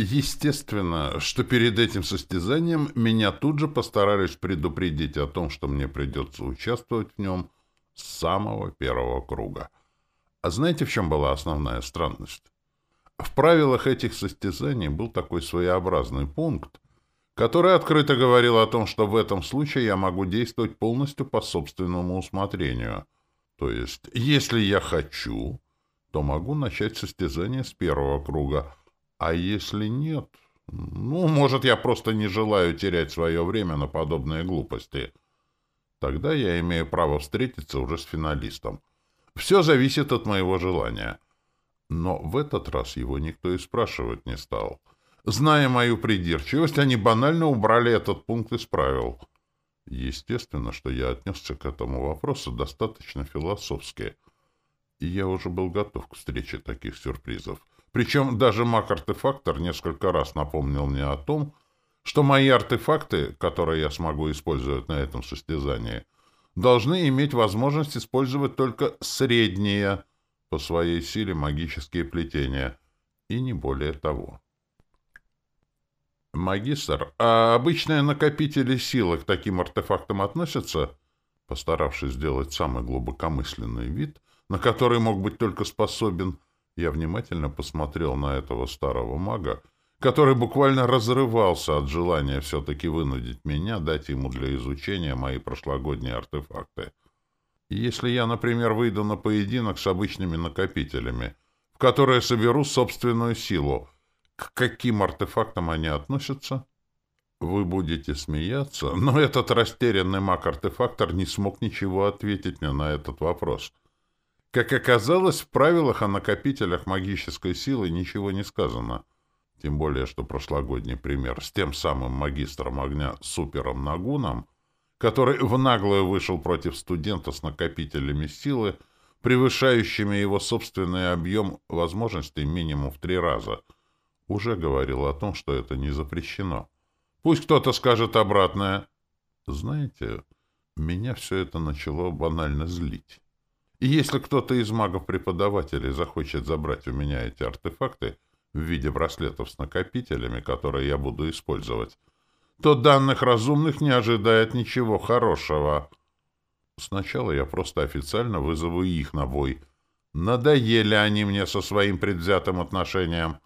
Естественно, что перед этим состязанием меня тут же постарались предупредить о том, что мне придется участвовать в нем с самого первого круга. А знаете, в чем была основная странность? В правилах этих состязаний был такой своеобразный пункт, который открыто говорил о том, что в этом случае я могу действовать полностью по собственному усмотрению. То есть, если я хочу, то могу начать состязание с первого круга, а если нет, ну, может, я просто не желаю терять свое время на подобные глупости. Тогда я имею право встретиться уже с финалистом. Все зависит от моего желания. Но в этот раз его никто и спрашивать не стал. Зная мою придирчивость, они банально убрали этот пункт из правил. Естественно, что я отнесся к этому вопросу достаточно философски. И я уже был готов к встрече таких сюрпризов. Причем даже маг-артефактор несколько раз напомнил мне о том, что мои артефакты, которые я смогу использовать на этом состязании, должны иметь возможность использовать только средние по своей силе магические плетения, и не более того. «Магистр, а обычные накопители силы к таким артефактам относятся?» Постаравшись сделать самый глубокомысленный вид, на который мог быть только способен, я внимательно посмотрел на этого старого мага, который буквально разрывался от желания все-таки вынудить меня дать ему для изучения мои прошлогодние артефакты. Если я, например, выйду на поединок с обычными накопителями, в которые соберу собственную силу, к каким артефактам они относятся? Вы будете смеяться, но этот растерянный маг-артефактор не смог ничего ответить мне на этот вопрос. Как оказалось, в правилах о накопителях магической силы ничего не сказано. Тем более, что прошлогодний пример с тем самым магистром огня Супером Нагуном, который в наглую вышел против студента с накопителями силы, превышающими его собственный объем возможностей минимум в три раза — уже говорил о том, что это не запрещено. Пусть кто-то скажет обратное. Знаете, меня все это начало банально злить. И если кто-то из магов-преподавателей захочет забрать у меня эти артефакты в виде браслетов с накопителями, которые я буду использовать, то данных разумных не ожидает ничего хорошего. Сначала я просто официально вызову их на бой. Надоели они мне со своим предвзятым отношением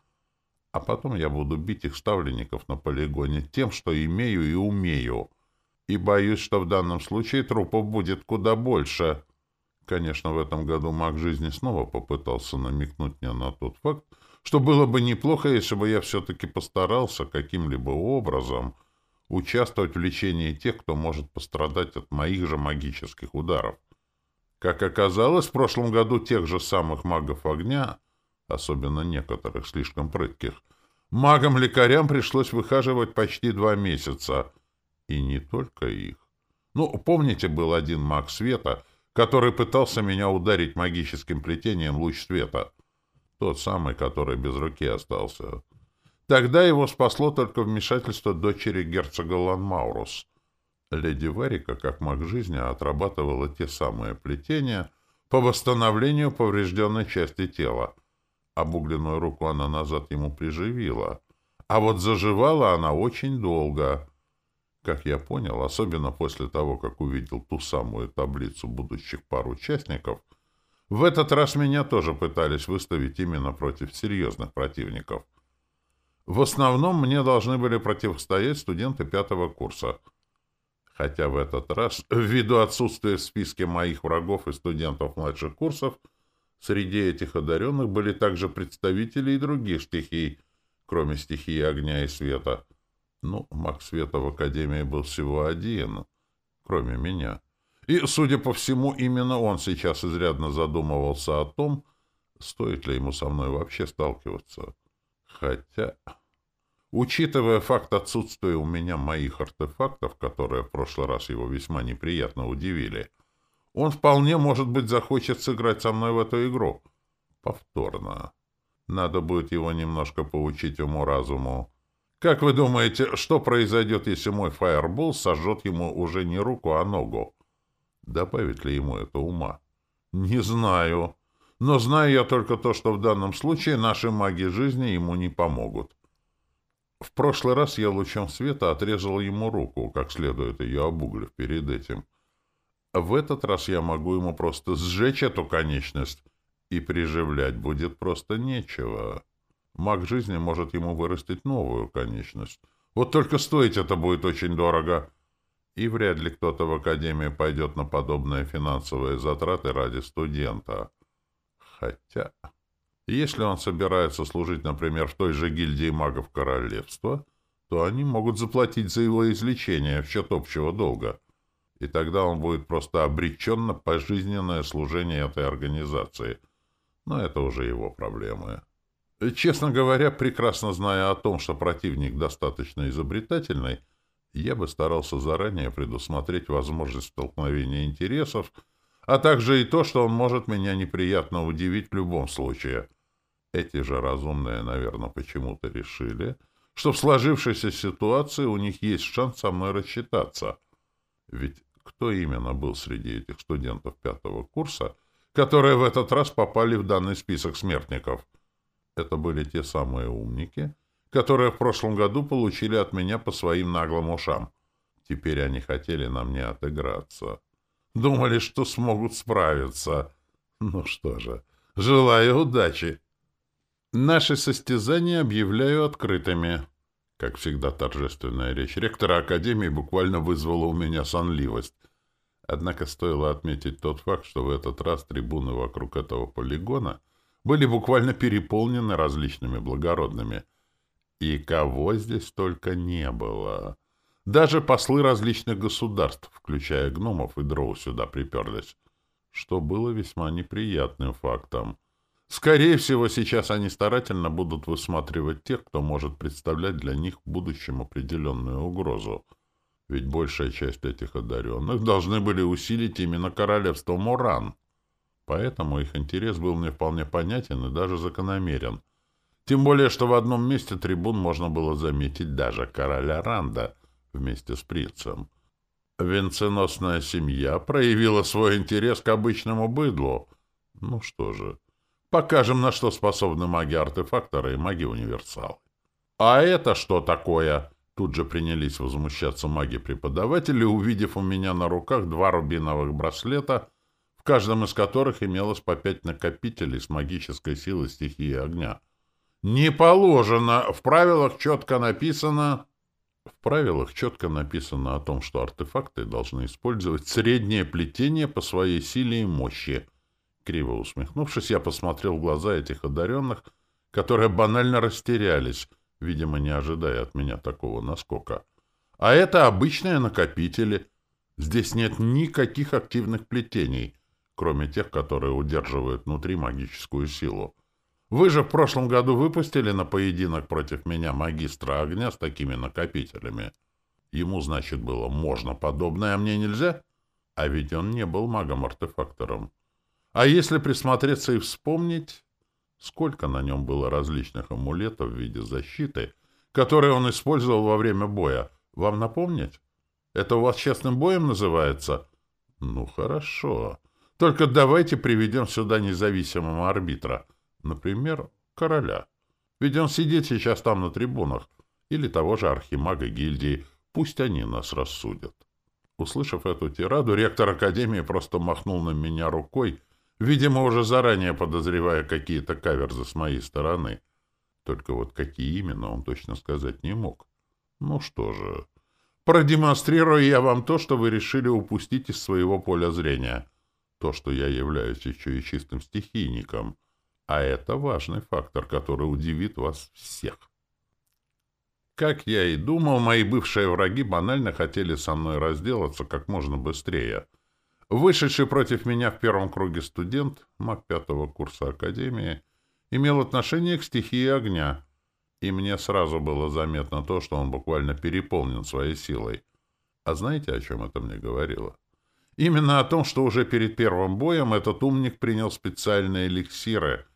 а потом я буду бить их ставленников на полигоне тем, что имею и умею. И боюсь, что в данном случае трупов будет куда больше. Конечно, в этом году маг жизни снова попытался намекнуть мне на тот факт, что было бы неплохо, если бы я все-таки постарался каким-либо образом участвовать в лечении тех, кто может пострадать от моих же магических ударов. Как оказалось, в прошлом году тех же самых магов огня — особенно некоторых слишком прытких. Магам-лекарям пришлось выхаживать почти два месяца. И не только их. Ну, помните, был один маг света, который пытался меня ударить магическим плетением луч света? Тот самый, который без руки остался. Тогда его спасло только вмешательство дочери герцога Ланмаурус. Леди Варика, как маг жизни, отрабатывала те самые плетения по восстановлению поврежденной части тела. Обугленную руку она назад ему приживила. А вот заживала она очень долго. Как я понял, особенно после того, как увидел ту самую таблицу будущих пар участников, в этот раз меня тоже пытались выставить именно против серьезных противников. В основном мне должны были противостоять студенты пятого курса. Хотя в этот раз, ввиду отсутствия в списке моих врагов и студентов младших курсов, Среди этих одаренных были также представители и других стихий, кроме стихии огня и света. Ну, маг света в Академии был всего один, кроме меня. И, судя по всему, именно он сейчас изрядно задумывался о том, стоит ли ему со мной вообще сталкиваться. Хотя, учитывая факт отсутствия у меня моих артефактов, которые в прошлый раз его весьма неприятно удивили, — он вполне, может быть, захочет сыграть со мной в эту игру. Повторно. Надо будет его немножко поучить уму-разуму. Как вы думаете, что произойдет, если мой фаербол сожжет ему уже не руку, а ногу? Добавит ли ему это ума? Не знаю. Но знаю я только то, что в данном случае наши маги жизни ему не помогут. В прошлый раз я лучом света отрезал ему руку, как следует ее обуглив перед этим. В этот раз я могу ему просто сжечь эту конечность, и приживлять будет просто нечего. Маг жизни может ему вырастить новую конечность. Вот только стоить это будет очень дорого. И вряд ли кто-то в Академии пойдет на подобные финансовые затраты ради студента. Хотя... Если он собирается служить, например, в той же гильдии магов королевства, то они могут заплатить за его излечение в счет общего долга. И тогда он будет просто обречен на пожизненное служение этой организации. Но это уже его проблемы. Честно говоря, прекрасно зная о том, что противник достаточно изобретательный, я бы старался заранее предусмотреть возможность столкновения интересов, а также и то, что он может меня неприятно удивить в любом случае. Эти же разумные, наверное, почему-то решили, что в сложившейся ситуации у них есть шанс со мной рассчитаться. Ведь кто именно был среди этих студентов пятого курса, которые в этот раз попали в данный список смертников? Это были те самые умники, которые в прошлом году получили от меня по своим наглым ушам. Теперь они хотели на мне отыграться. Думали, что смогут справиться. Ну что же, желаю удачи. Наши состязания объявляю открытыми. Как всегда, торжественная речь ректора Академии буквально вызвала у меня сонливость. Однако стоило отметить тот факт, что в этот раз трибуны вокруг этого полигона — были буквально переполнены различными благородными. И кого здесь только не было. Даже послы различных государств, включая гномов и дроу, сюда приперлись, что было весьма неприятным фактом. Скорее всего, сейчас они старательно будут высматривать тех, кто может представлять для них в будущем определенную угрозу. Ведь большая часть этих одаренных должны были усилить именно королевство Муран — Поэтому их интерес был мне вполне понятен и даже закономерен. Тем более, что в одном месте трибун можно было заметить даже короля Ранда вместе с принцем. Венценосная семья проявила свой интерес к обычному быдлу. Ну что же, покажем, на что способны маги-артефакторы и маги-универсалы. «А это что такое?» Тут же принялись возмущаться маги-преподаватели, увидев у меня на руках два рубиновых браслета — в каждом из которых имелось по пять накопителей с магической силой стихии огня. «Не положено! В правилах четко написано...» В правилах четко написано о том, что артефакты должны использовать среднее плетение по своей силе и мощи. Криво усмехнувшись, я посмотрел в глаза этих одаренных, которые банально растерялись, видимо, не ожидая от меня такого наскока. А это обычные накопители. Здесь нет никаких активных плетений — кроме тех, которые удерживают внутри магическую силу. Вы же в прошлом году выпустили на поединок против меня магистра огня с такими накопителями. Ему, значит, было можно подобное, а мне нельзя? А ведь он не был магом-артефактором. А если присмотреться и вспомнить, сколько на нем было различных амулетов в виде защиты, которые он использовал во время боя, вам напомнить? Это у вас честным боем называется? Ну, хорошо. Только давайте приведем сюда независимого арбитра. Например, короля. Ведь он сидит сейчас там на трибунах. Или того же архимага гильдии. Пусть они нас рассудят. Услышав эту тираду, ректор Академии просто махнул на меня рукой, видимо, уже заранее подозревая какие-то каверзы с моей стороны. Только вот какие именно, он точно сказать не мог. Ну что же, продемонстрирую я вам то, что вы решили упустить из своего поля зрения то, что я являюсь еще и чистым стихийником, а это важный фактор, который удивит вас всех. Как я и думал, мои бывшие враги банально хотели со мной разделаться как можно быстрее. Вышедший против меня в первом круге студент, маг пятого курса Академии, имел отношение к стихии огня, и мне сразу было заметно то, что он буквально переполнен своей силой. А знаете, о чем это мне говорило? Именно о том, что уже перед первым боем этот умник принял специальные эликсиры,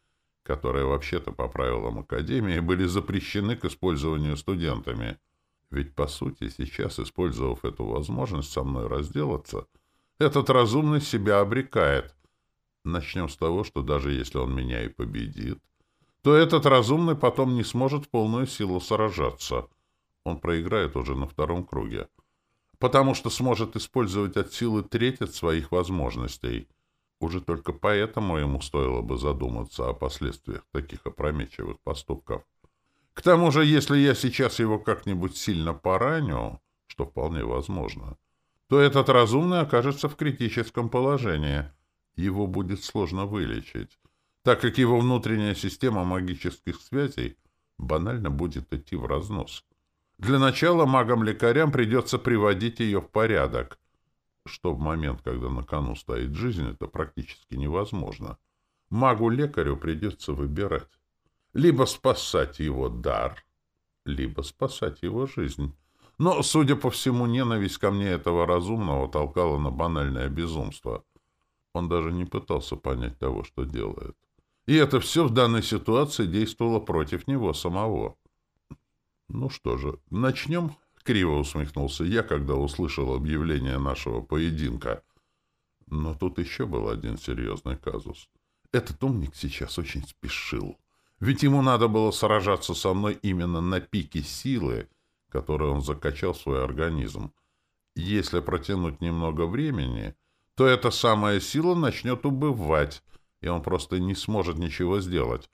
которые вообще-то по правилам Академии были запрещены к использованию студентами. Ведь, по сути, сейчас, использовав эту возможность со мной разделаться, этот разумный себя обрекает. Начнем с того, что даже если он меня и победит, то этот разумный потом не сможет в полную силу сражаться — он проиграет уже на втором круге. Потому что сможет использовать от силы треть от своих возможностей. Уже только поэтому ему стоило бы задуматься о последствиях таких опрометчивых поступков. К тому же, если я сейчас его как-нибудь сильно пораню, что вполне возможно, то этот разумный окажется в критическом положении. Его будет сложно вылечить, так как его внутренняя система магических связей банально будет идти в разнос. Для начала магам-лекарям придется приводить ее в порядок, что в момент, когда на кону стоит жизнь, это практически невозможно. Магу-лекарю придется выбирать. Либо спасать его дар, либо спасать его жизнь. Но, судя по всему, ненависть ко мне этого разумного толкала на банальное безумство. Он даже не пытался понять того, что делает. И это все в данной ситуации действовало против него самого. Ну что же, начнем? Криво усмехнулся я, когда услышал объявление нашего поединка. Но тут еще был один серьезный казус. Этот умник сейчас очень спешил. Ведь ему надо было сражаться со мной именно на пике силы, которой он закачал в свой организм. Если протянуть немного времени, то эта самая сила начнет убывать, и он просто не сможет ничего сделать.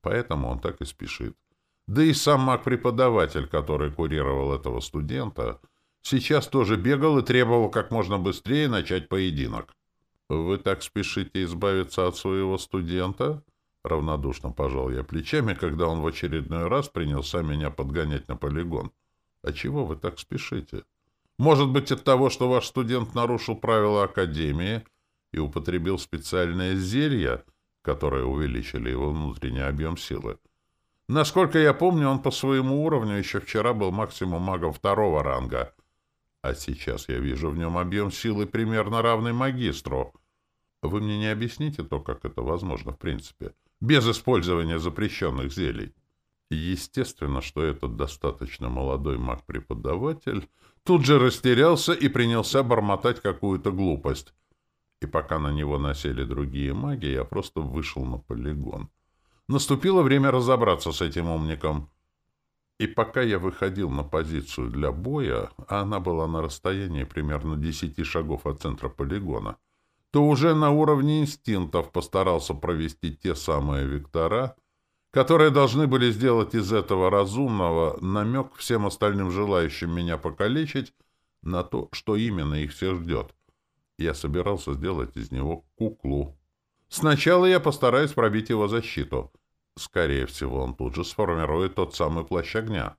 Поэтому он так и спешит. Да и сам маг-преподаватель, который курировал этого студента, сейчас тоже бегал и требовал как можно быстрее начать поединок. «Вы так спешите избавиться от своего студента?» Равнодушно пожал я плечами, когда он в очередной раз принялся меня подгонять на полигон. «А чего вы так спешите? Может быть, от того, что ваш студент нарушил правила Академии и употребил специальное зелье, которое увеличили его внутренний объем силы? Насколько я помню, он по своему уровню еще вчера был максимум магом второго ранга, а сейчас я вижу в нем объем силы примерно равный магистру. Вы мне не объясните то, как это возможно в принципе?» без использования запрещенных зелий. Естественно, что этот достаточно молодой маг-преподаватель тут же растерялся и принялся бормотать какую-то глупость. И пока на него насели другие маги, я просто вышел на полигон. Наступило время разобраться с этим умником. И пока я выходил на позицию для боя, а она была на расстоянии примерно десяти шагов от центра полигона, то уже на уровне инстинктов постарался провести те самые вектора, которые должны были сделать из этого разумного намек всем остальным желающим меня покалечить на то, что именно их всех ждет. Я собирался сделать из него куклу. Сначала я постараюсь пробить его защиту. Скорее всего, он тут же сформирует тот самый плащ огня.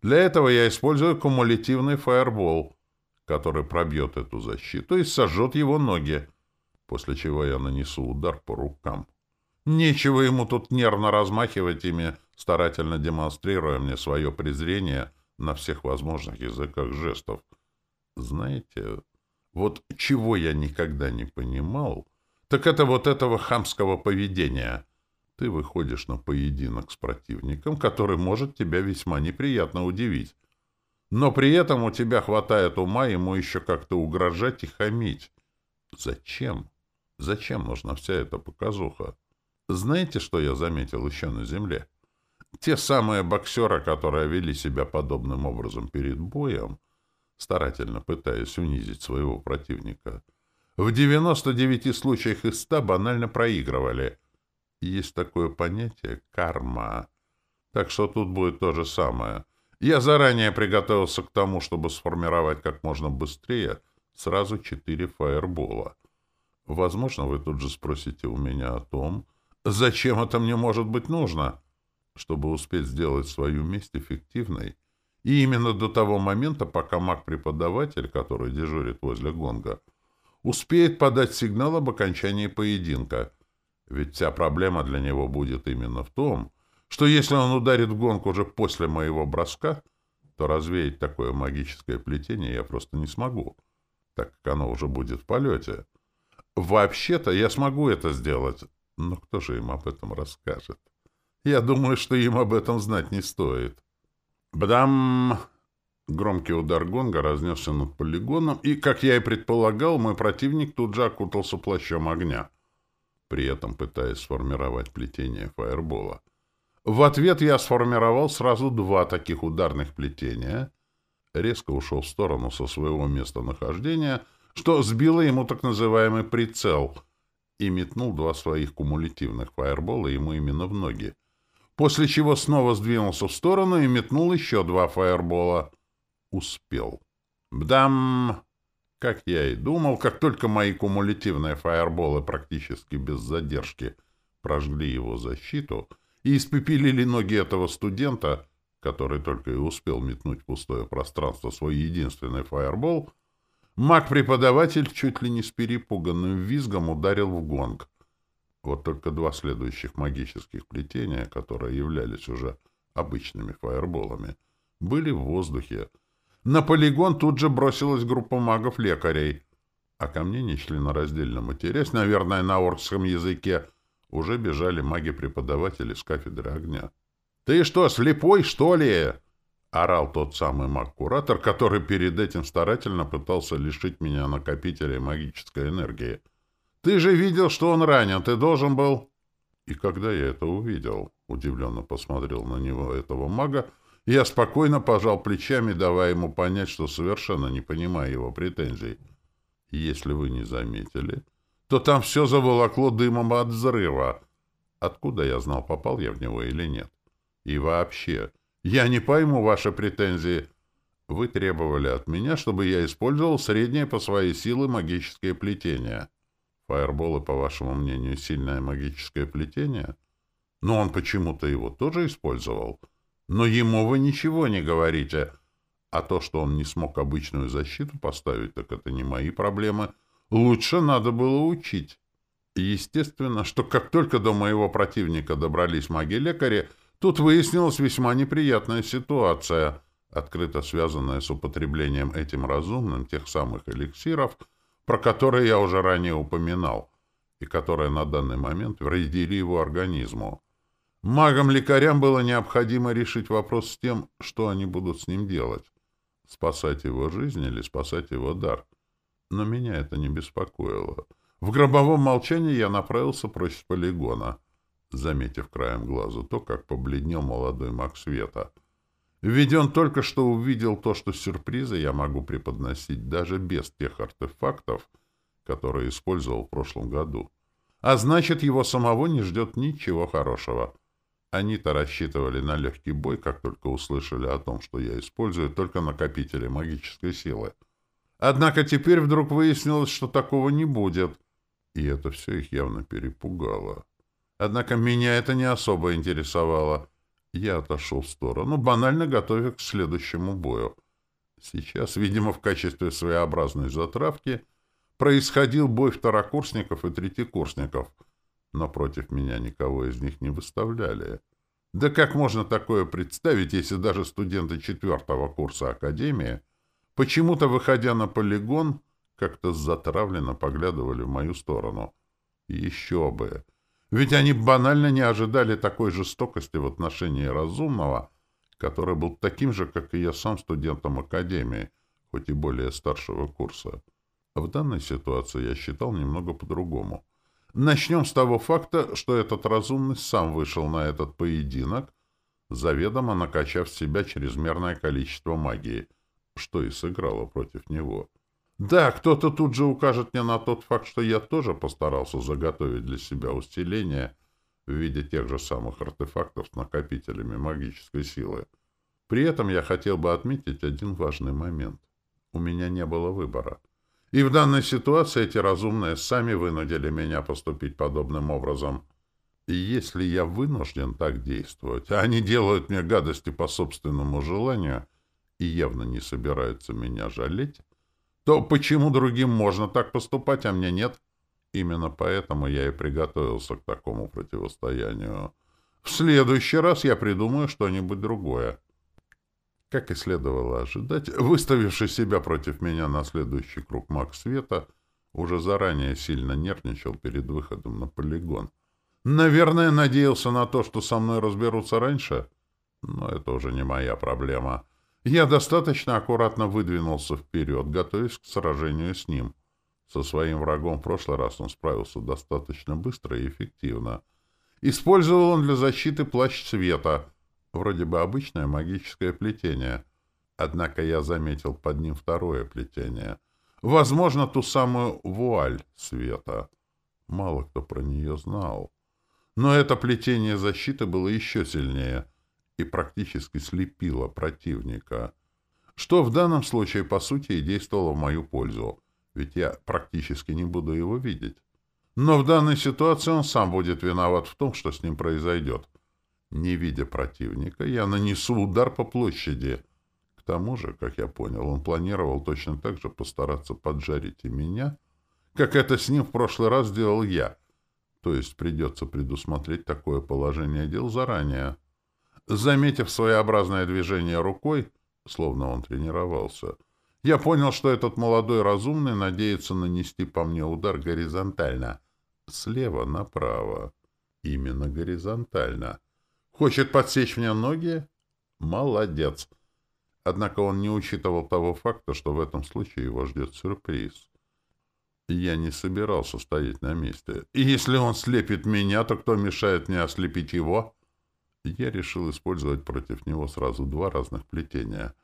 Для этого я использую кумулятивный фаербол, который пробьет эту защиту и сожжет его ноги после чего я нанесу удар по рукам. Нечего ему тут нервно размахивать ими, старательно демонстрируя мне свое презрение на всех возможных языках жестов. Знаете, вот чего я никогда не понимал, так это вот этого хамского поведения. Ты выходишь на поединок с противником, который может тебя весьма неприятно удивить. Но при этом у тебя хватает ума ему еще как-то угрожать и хамить. Зачем? Зачем нужна вся эта показуха? Знаете, что я заметил еще на земле? Те самые боксеры, которые вели себя подобным образом перед боем, старательно пытаясь унизить своего противника, в 99 случаях из 100 банально проигрывали. Есть такое понятие «карма». Так что тут будет то же самое. Я заранее приготовился к тому, чтобы сформировать как можно быстрее сразу четыре фаербола — Возможно, вы тут же спросите у меня о том, зачем это мне может быть нужно, чтобы успеть сделать свою месть эффективной. И именно до того момента, пока маг-преподаватель, который дежурит возле гонга, успеет подать сигнал об окончании поединка. Ведь вся проблема для него будет именно в том, что если он ударит в гонг уже после моего броска, то развеять такое магическое плетение я просто не смогу, так как оно уже будет в полете. Вообще-то я смогу это сделать, но кто же им об этом расскажет? Я думаю, что им об этом знать не стоит. Бдам! Громкий удар гонга разнесся над полигоном, и, как я и предполагал, мой противник тут же окутался плащом огня, при этом пытаясь сформировать плетение фаербола. В ответ я сформировал сразу два таких ударных плетения, резко ушел в сторону со своего местонахождения, что сбило ему так называемый прицел, и метнул два своих кумулятивных фаербола ему именно в ноги, после чего снова сдвинулся в сторону и метнул еще два фаербола. Успел. Бдам! Как я и думал, как только мои кумулятивные фаерболы практически без задержки прожгли его защиту и испепелили ноги этого студента, который только и успел метнуть в пустое пространство свой единственный фаербол, маг-преподаватель чуть ли не с перепуганным визгом ударил в гонг. Вот только два следующих магических плетения, которые являлись уже обычными фаерболами, были в воздухе, на полигон тут же бросилась группа магов-лекарей, а ко мне нечленораздельно матерясь, наверное, на оркском языке, уже бежали маги-преподаватели с кафедры огня. «Ты что, слепой, что ли?» — орал тот самый маг-куратор, который перед этим старательно пытался лишить меня накопителя магической энергии. «Ты же видел, что он ранен, ты должен был...» И когда я это увидел, удивленно посмотрел на него этого мага, я спокойно пожал плечами, давая ему понять, что совершенно не понимаю его претензий. Если вы не заметили, то там все заволокло дымом от взрыва. Откуда я знал, попал я в него или нет? И вообще, я не пойму ваши претензии. Вы требовали от меня, чтобы я использовал среднее по своей силы магическое плетение. Фаерболы, по вашему мнению, сильное магическое плетение? Но он почему-то его тоже использовал. — но ему вы ничего не говорите. А то, что он не смог обычную защиту поставить, так это не мои проблемы. Лучше надо было учить. Естественно, что как только до моего противника добрались маги-лекари, тут выяснилась весьма неприятная ситуация, открыто связанная с употреблением этим разумным тех самых эликсиров, про которые я уже ранее упоминал, и которые на данный момент вредили его организму. Магам-лекарям было необходимо решить вопрос с тем, что они будут с ним делать. Спасать его жизнь или спасать его дар. Но меня это не беспокоило. В гробовом молчании я направился прочь с полигона, заметив краем глаза то, как побледнел молодой маг света. Ведь он только что увидел то, что сюрпризы я могу преподносить даже без тех артефактов, которые использовал в прошлом году. А значит, его самого не ждет ничего хорошего. Они-то рассчитывали на легкий бой, как только услышали о том, что я использую только накопители магической силы. Однако теперь вдруг выяснилось, что такого не будет, и это все их явно перепугало. Однако меня это не особо интересовало. Я отошел в сторону, банально готовя к следующему бою. Сейчас, видимо, в качестве своеобразной затравки происходил бой второкурсников и третьекурсников — но против меня никого из них не выставляли. Да как можно такое представить, если даже студенты четвертого курса Академии, почему-то, выходя на полигон, как-то затравленно поглядывали в мою сторону? Еще бы! Ведь они банально не ожидали такой жестокости в отношении разумного, который был таким же, как и я сам студентом Академии, хоть и более старшего курса. В данной ситуации я считал немного по-другому — Начнем с того факта, что этот разумный сам вышел на этот поединок, заведомо накачав в себя чрезмерное количество магии, что и сыграло против него. Да, кто-то тут же укажет мне на тот факт, что я тоже постарался заготовить для себя усиление в виде тех же самых артефактов с накопителями магической силы. При этом я хотел бы отметить один важный момент. У меня не было выбора. И в данной ситуации эти разумные сами вынудили меня поступить подобным образом. И если я вынужден так действовать, а они делают мне гадости по собственному желанию и явно не собираются меня жалеть, то почему другим можно так поступать, а мне нет? Именно поэтому я и приготовился к такому противостоянию. В следующий раз я придумаю что-нибудь другое. Как и следовало ожидать, выставивший себя против меня на следующий круг маг света, уже заранее сильно нервничал перед выходом на полигон. Наверное, надеялся на то, что со мной разберутся раньше, но это уже не моя проблема. Я достаточно аккуратно выдвинулся вперед, готовясь к сражению с ним. Со своим врагом в прошлый раз он справился достаточно быстро и эффективно. Использовал он для защиты плащ света, вроде бы обычное магическое плетение. Однако я заметил под ним второе плетение. Возможно, ту самую вуаль света. Мало кто про нее знал. Но это плетение защиты было еще сильнее и практически слепило противника. Что в данном случае, по сути, и действовало в мою пользу, ведь я практически не буду его видеть. Но в данной ситуации он сам будет виноват в том, что с ним произойдет. Не видя противника, я нанесу удар по площади. К тому же, как я понял, он планировал точно так же постараться поджарить и меня, как это с ним в прошлый раз сделал я. То есть придется предусмотреть такое положение дел заранее. Заметив своеобразное движение рукой, словно он тренировался, я понял, что этот молодой разумный надеется нанести по мне удар горизонтально, слева направо. Именно горизонтально. Хочет подсечь мне ноги? Молодец. Однако он не учитывал того факта, что в этом случае его ждет сюрприз. Я не собирался стоять на месте. И если он слепит меня, то кто мешает мне ослепить его? Я решил использовать против него сразу два разных плетения.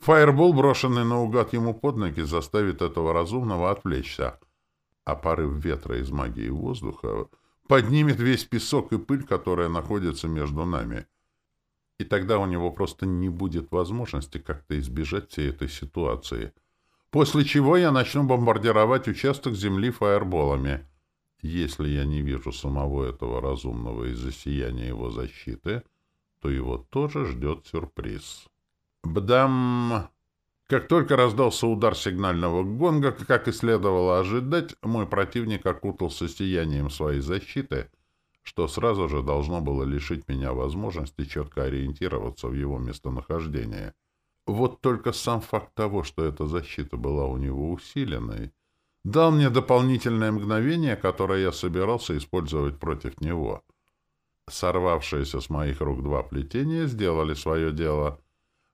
Фаербол, брошенный наугад ему под ноги, заставит этого разумного отвлечься. А порыв ветра из магии воздуха поднимет весь песок и пыль, которая находится между нами. И тогда у него просто не будет возможности как-то избежать всей этой ситуации — После чего я начну бомбардировать участок земли фаерболами. Если я не вижу самого этого разумного из-за сияния его защиты, то его тоже ждет сюрприз. Бдам! Как только раздался удар сигнального гонга, как и следовало ожидать, мой противник окутался сиянием своей защиты, что сразу же должно было лишить меня возможности четко ориентироваться в его местонахождении. Вот только сам факт того, что эта защита была у него усиленной, дал мне дополнительное мгновение, которое я собирался использовать против него. Сорвавшиеся с моих рук два плетения сделали свое дело.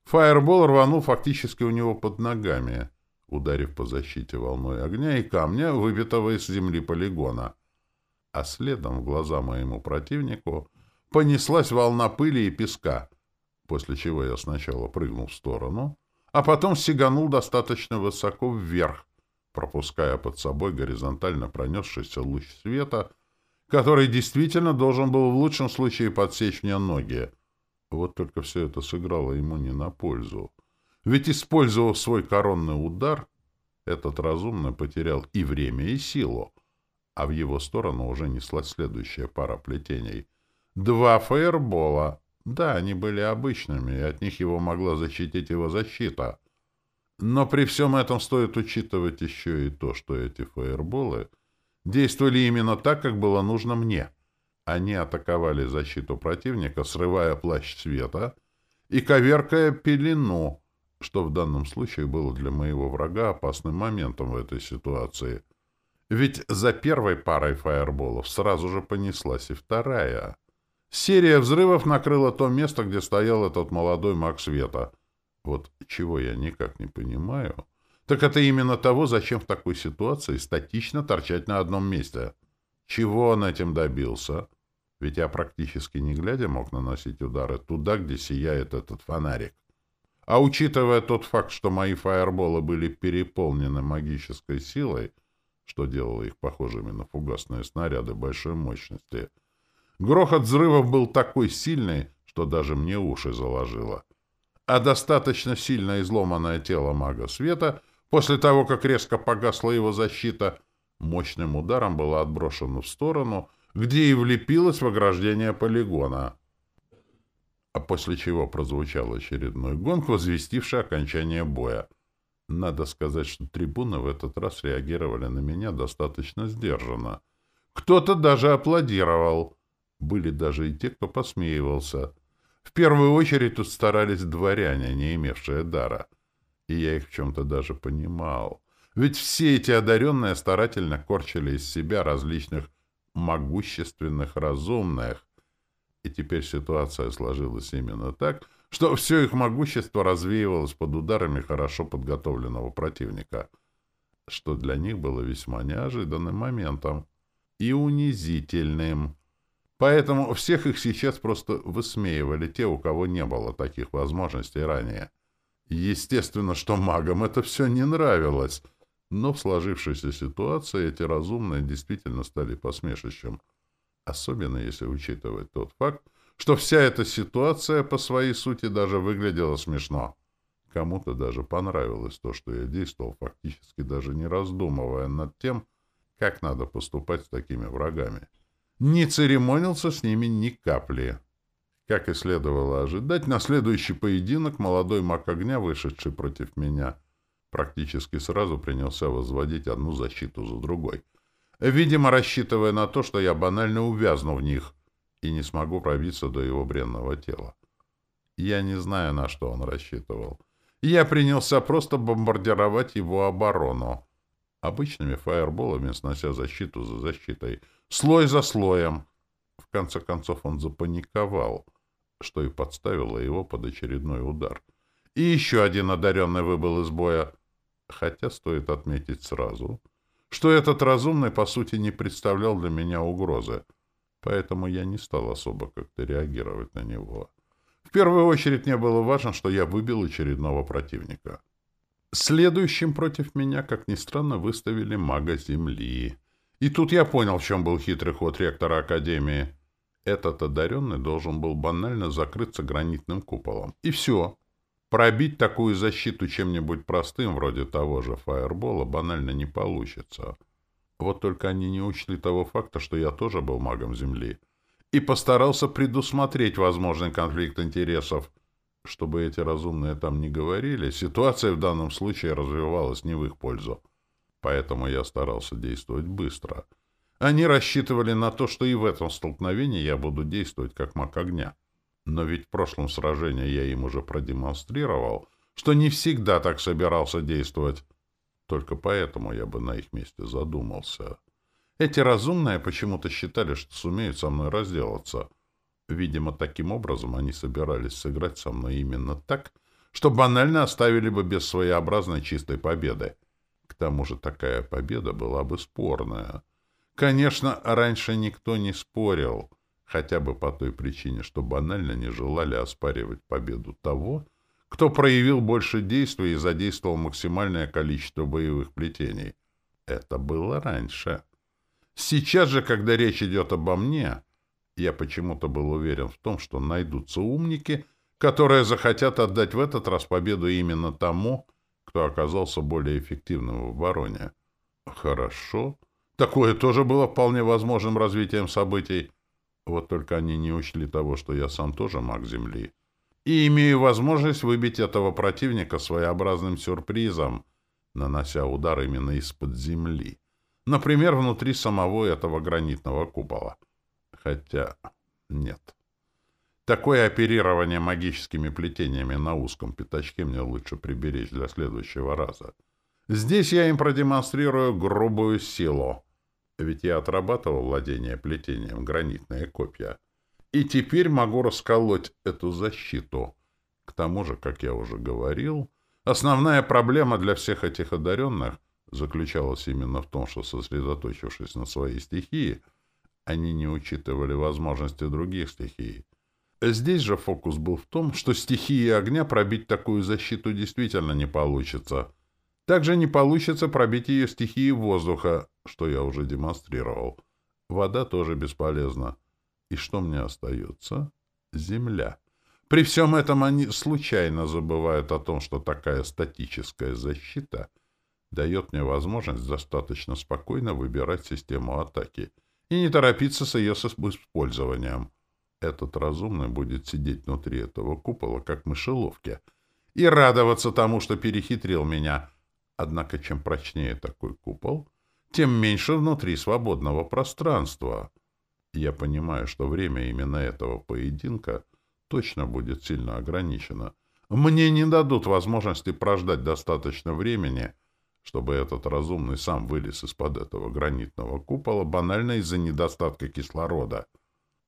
Фаербол рванул фактически у него под ногами, ударив по защите волной огня и камня, выбитого из земли полигона. А следом в глаза моему противнику понеслась волна пыли и песка — после чего я сначала прыгнул в сторону, а потом сиганул достаточно высоко вверх, пропуская под собой горизонтально пронесшийся луч света, который действительно должен был в лучшем случае подсечь мне ноги. Вот только все это сыграло ему не на пользу. Ведь, использовав свой коронный удар, этот разумно потерял и время, и силу, а в его сторону уже неслась следующая пара плетений. Два фаербола — да, они были обычными, и от них его могла защитить его защита. Но при всем этом стоит учитывать еще и то, что эти фаерболы действовали именно так, как было нужно мне. Они атаковали защиту противника, срывая плащ света и коверкая пелену, что в данном случае было для моего врага опасным моментом в этой ситуации. Ведь за первой парой фаерболов сразу же понеслась и вторая — Серия взрывов накрыла то место, где стоял этот молодой маг света. Вот чего я никак не понимаю, так это именно того, зачем в такой ситуации статично торчать на одном месте. Чего он этим добился? Ведь я практически не глядя мог наносить удары туда, где сияет этот фонарик. А учитывая тот факт, что мои фаерболы были переполнены магической силой, что делало их похожими на фугасные снаряды большой мощности — Грохот взрывов был такой сильный, что даже мне уши заложило. А достаточно сильно изломанное тело мага света, после того, как резко погасла его защита, мощным ударом было отброшено в сторону, где и влепилось в ограждение полигона. А после чего прозвучал очередной гонг, возвестивший окончание боя. Надо сказать, что трибуны в этот раз реагировали на меня достаточно сдержанно. Кто-то даже аплодировал — были даже и те, кто посмеивался. В первую очередь тут старались дворяне, не имевшие дара. И я их в чем-то даже понимал. Ведь все эти одаренные старательно корчили из себя различных могущественных разумных. И теперь ситуация сложилась именно так, что все их могущество развеивалось под ударами хорошо подготовленного противника, что для них было весьма неожиданным моментом и унизительным. Поэтому всех их сейчас просто высмеивали те, у кого не было таких возможностей ранее. Естественно, что магам это все не нравилось, но в сложившейся ситуации эти разумные действительно стали посмешищем. Особенно если учитывать тот факт, что вся эта ситуация по своей сути даже выглядела смешно. Кому-то даже понравилось то, что я действовал, фактически даже не раздумывая над тем, как надо поступать с такими врагами. Не церемонился с ними ни капли. Как и следовало ожидать, на следующий поединок молодой маг огня, вышедший против меня, практически сразу принялся возводить одну защиту за другой. Видимо, рассчитывая на то, что я банально увязну в них и не смогу пробиться до его бренного тела. Я не знаю, на что он рассчитывал. Я принялся просто бомбардировать его оборону. Обычными фаерболами, снося защиту за защитой. Слой за слоем. В конце концов он запаниковал, что и подставило его под очередной удар. И еще один одаренный выбыл из боя. Хотя стоит отметить сразу, что этот разумный, по сути, не представлял для меня угрозы. Поэтому я не стал особо как-то реагировать на него. В первую очередь мне было важно, что я выбил очередного противника. Следующим против меня, как ни странно, выставили мага Земли. И тут я понял, в чем был хитрый ход ректора Академии. Этот одаренный должен был банально закрыться гранитным куполом. И все. Пробить такую защиту чем-нибудь простым, вроде того же фаербола, банально не получится. Вот только они не учли того факта, что я тоже был магом Земли и постарался предусмотреть возможный конфликт интересов. Чтобы эти разумные там не говорили, ситуация в данном случае развивалась не в их пользу. Поэтому я старался действовать быстро. Они рассчитывали на то, что и в этом столкновении я буду действовать как маг огня. Но ведь в прошлом сражении я им уже продемонстрировал, что не всегда так собирался действовать. Только поэтому я бы на их месте задумался. Эти разумные почему-то считали, что сумеют со мной разделаться. Видимо, таким образом они собирались сыграть со мной именно так, что банально оставили бы без своеобразной чистой победы. К тому же такая победа была бы спорная. Конечно, раньше никто не спорил, хотя бы по той причине, что банально не желали оспаривать победу того, кто проявил больше действий и задействовал максимальное количество боевых плетений. Это было раньше. Сейчас же, когда речь идет обо мне, я почему-то был уверен в том, что найдутся умники, которые захотят отдать в этот раз победу именно тому, кто оказался более эффективным в обороне. Хорошо. Такое тоже было вполне возможным развитием событий. Вот только они не учли того, что я сам тоже маг Земли. И имею возможность выбить этого противника своеобразным сюрпризом, нанося удар именно из-под земли. Например, внутри самого этого гранитного купола. Хотя нет. Такое оперирование магическими плетениями на узком пятачке мне лучше приберечь для следующего раза. Здесь я им продемонстрирую грубую силу. Ведь я отрабатывал владение плетением гранитные копья. И теперь могу расколоть эту защиту. К тому же, как я уже говорил, основная проблема для всех этих одаренных — заключалась именно в том, что, сосредоточившись на своей стихии, они не учитывали возможности других стихий. Здесь же фокус был в том, что стихии огня пробить такую защиту действительно не получится. Также не получится пробить ее стихии воздуха, что я уже демонстрировал. Вода тоже бесполезна. И что мне остается? Земля. При всем этом они случайно забывают о том, что такая статическая защита дает мне возможность достаточно спокойно выбирать систему атаки и не торопиться с ее использованием. Этот разумный будет сидеть внутри этого купола, как мышеловки, и радоваться тому, что перехитрил меня. Однако, чем прочнее такой купол, тем меньше внутри свободного пространства. Я понимаю, что время именно этого поединка точно будет сильно ограничено. Мне не дадут возможности прождать достаточно времени — чтобы этот разумный сам вылез из-под этого гранитного купола банально из-за недостатка кислорода.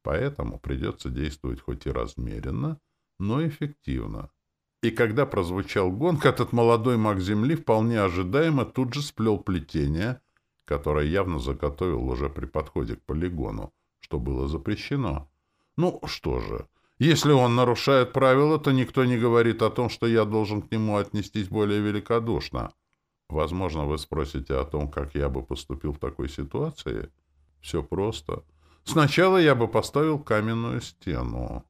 Поэтому придется действовать хоть и размеренно, но эффективно. И когда прозвучал гонг, этот молодой маг Земли вполне ожидаемо тут же сплел плетение, которое явно заготовил уже при подходе к полигону, что было запрещено. Ну, что же, если он нарушает правила, то никто не говорит о том, что я должен к нему отнестись более великодушно. Возможно, вы спросите о том, как я бы поступил в такой ситуации. Все просто. Сначала я бы поставил каменную стену.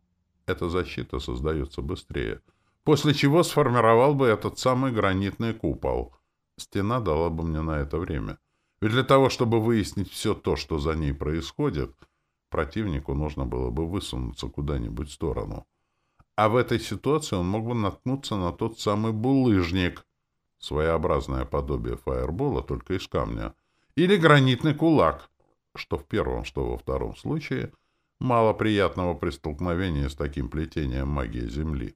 Эта защита создается быстрее. После чего сформировал бы этот самый гранитный купол. Стена дала бы мне на это время. Ведь для того, чтобы выяснить все то, что за ней происходит, противнику нужно было бы высунуться куда-нибудь в сторону. А в этой ситуации он мог бы наткнуться на тот самый булыжник, своеобразное подобие фаербола, только из камня, или гранитный кулак, что в первом, что во втором случае мало приятного при столкновении с таким плетением магии Земли.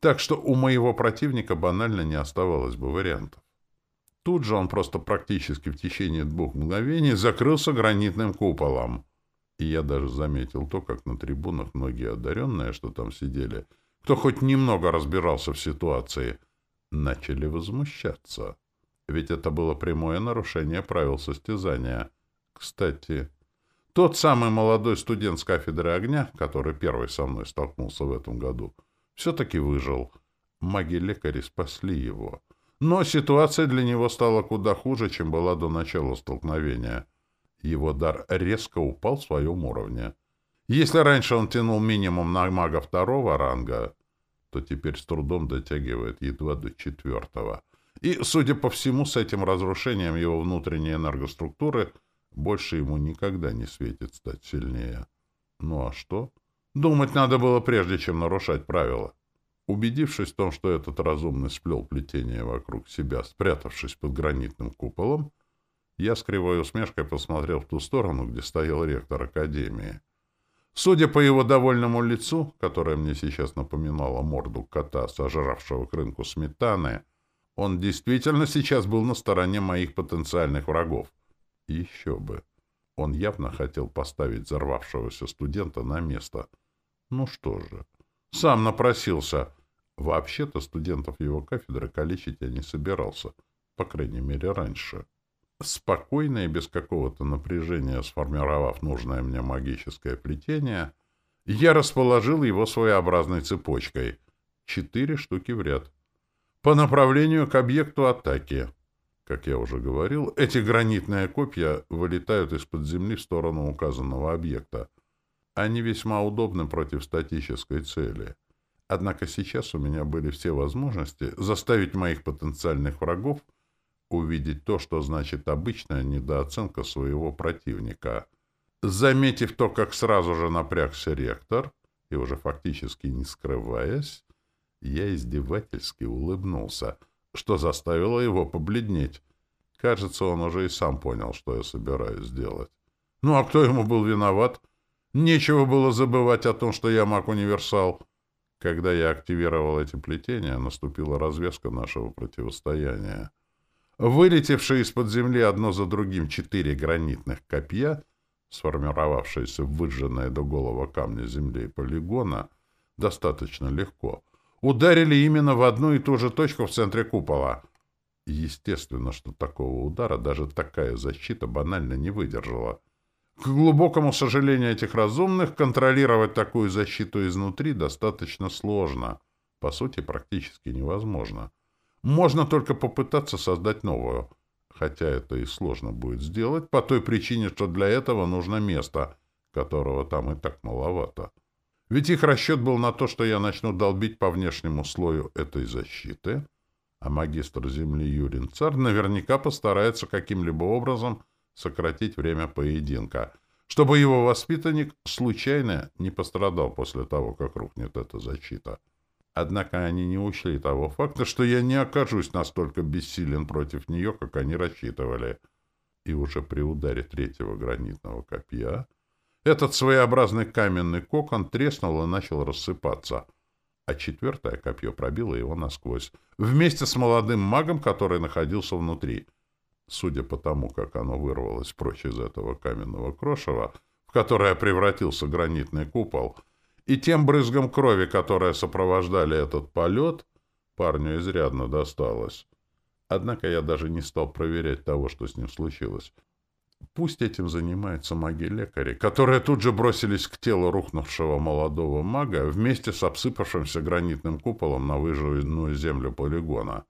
Так что у моего противника банально не оставалось бы вариантов. Тут же он просто практически в течение двух мгновений закрылся гранитным куполом. И я даже заметил то, как на трибунах многие одаренные, что там сидели, кто хоть немного разбирался в ситуации, начали возмущаться. Ведь это было прямое нарушение правил состязания — кстати, тот самый молодой студент с кафедры огня, который первый со мной столкнулся в этом году, все-таки выжил. Маги-лекари спасли его. Но ситуация для него стала куда хуже, чем была до начала столкновения. Его дар резко упал в своем уровне. Если раньше он тянул минимум на мага второго ранга, то теперь с трудом дотягивает едва до четвертого. И, судя по всему, с этим разрушением его внутренней энергоструктуры – больше ему никогда не светит стать сильнее. Ну а что? Думать надо было прежде, чем нарушать правила. Убедившись в том, что этот разумный сплел плетение вокруг себя, спрятавшись под гранитным куполом, я с кривой усмешкой посмотрел в ту сторону, где стоял ректор Академии. Судя по его довольному лицу, которое мне сейчас напоминало морду кота, сожравшего к рынку сметаны, он действительно сейчас был на стороне моих потенциальных врагов. Еще бы. Он явно хотел поставить взорвавшегося студента на место. Ну что же, сам напросился. Вообще-то студентов его кафедры калечить я не собирался, по крайней мере, раньше. Спокойно и без какого-то напряжения сформировав нужное мне магическое плетение, я расположил его своеобразной цепочкой. Четыре штуки в ряд. По направлению к объекту атаки — как я уже говорил, эти гранитные копья вылетают из-под земли в сторону указанного объекта. Они весьма удобны против статической цели. Однако сейчас у меня были все возможности заставить моих потенциальных врагов увидеть то, что значит обычная недооценка своего противника. Заметив то, как сразу же напрягся ректор, и уже фактически не скрываясь, я издевательски улыбнулся — что заставило его побледнеть. Кажется, он уже и сам понял, что я собираюсь сделать. Ну а кто ему был виноват? Нечего было забывать о том, что я маг-универсал. Когда я активировал эти плетения, наступила развязка нашего противостояния. Вылетевшие из-под земли одно за другим четыре гранитных копья, сформировавшиеся в выжженное до голого камня земли полигона, достаточно легко — ударили именно в одну и ту же точку в центре купола. Естественно, что такого удара даже такая защита банально не выдержала. К глубокому сожалению этих разумных, контролировать такую защиту изнутри достаточно сложно. По сути, практически невозможно. Можно только попытаться создать новую. Хотя это и сложно будет сделать, по той причине, что для этого нужно место, которого там и так маловато. Ведь их расчет был на то, что я начну долбить по внешнему слою этой защиты, а магистр земли Юрин Царь наверняка постарается каким-либо образом сократить время поединка, чтобы его воспитанник случайно не пострадал после того, как рухнет эта защита. Однако они не учли того факта, что я не окажусь настолько бессилен против нее, как они рассчитывали. И уже при ударе третьего гранитного копья — этот своеобразный каменный кокон треснул и начал рассыпаться, а четвертое копье пробило его насквозь, вместе с молодым магом, который находился внутри. Судя по тому, как оно вырвалось прочь из этого каменного крошева, в которое превратился гранитный купол, и тем брызгом крови, которые сопровождали этот полет, парню изрядно досталось. Однако я даже не стал проверять того, что с ним случилось. Пусть этим занимаются маги-лекари, которые тут же бросились к телу рухнувшего молодого мага вместе с обсыпавшимся гранитным куполом на выжженную землю полигона.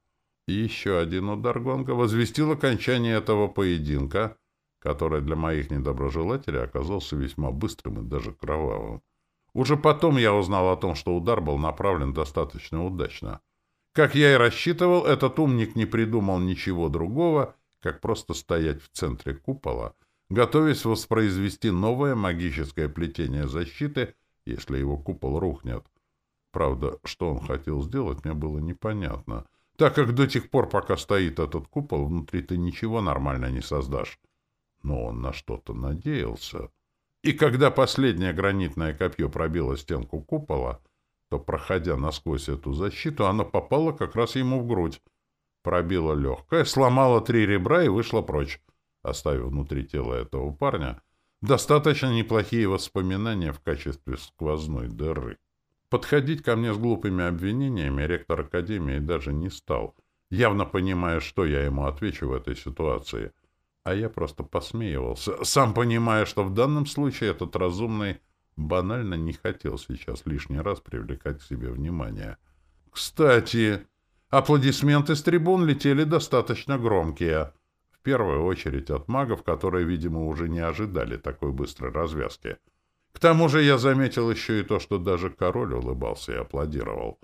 Еще один удар гонга возвестил окончание этого поединка, который для моих недоброжелателей оказался весьма быстрым и даже кровавым. Уже потом я узнал о том, что удар был направлен достаточно удачно. Как я и рассчитывал, этот умник не придумал ничего другого, как просто стоять в центре купола, готовясь воспроизвести новое магическое плетение защиты, если его купол рухнет. Правда, что он хотел сделать, мне было непонятно, так как до тех пор, пока стоит этот купол, внутри ты ничего нормально не создашь. Но он на что-то надеялся. И когда последнее гранитное копье пробило стенку купола, то, проходя насквозь эту защиту, оно попало как раз ему в грудь. Пробило легкое, сломало три ребра и вышло прочь, оставив внутри тела этого парня достаточно неплохие воспоминания в качестве сквозной дыры. Подходить ко мне с глупыми обвинениями ректор Академии даже не стал, явно понимая, что я ему отвечу в этой ситуации — а я просто посмеивался, сам понимая, что в данном случае этот разумный банально не хотел сейчас лишний раз привлекать к себе внимание. Кстати, аплодисменты с трибун летели достаточно громкие. В первую очередь от магов, которые, видимо, уже не ожидали такой быстрой развязки. К тому же я заметил еще и то, что даже король улыбался и аплодировал.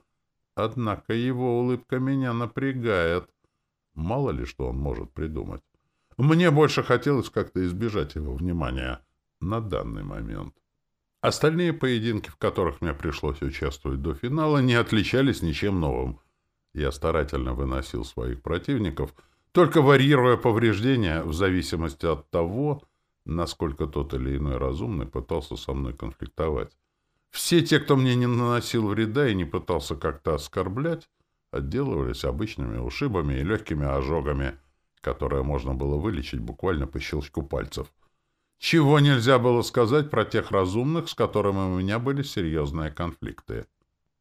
Однако его улыбка меня напрягает. Мало ли что он может придумать. Мне больше хотелось как-то избежать его внимания на данный момент. Остальные поединки, в которых мне пришлось участвовать до финала, не отличались ничем новым. Я старательно выносил своих противников, только варьируя повреждения в зависимости от того, насколько тот или иной разумный пытался со мной конфликтовать. Все те, кто мне не наносил вреда и не пытался как-то оскорблять, отделывались обычными ушибами и легкими ожогами – которое можно было вылечить буквально по щелчку пальцев. Чего нельзя было сказать про тех разумных, с которыми у меня были серьезные конфликты.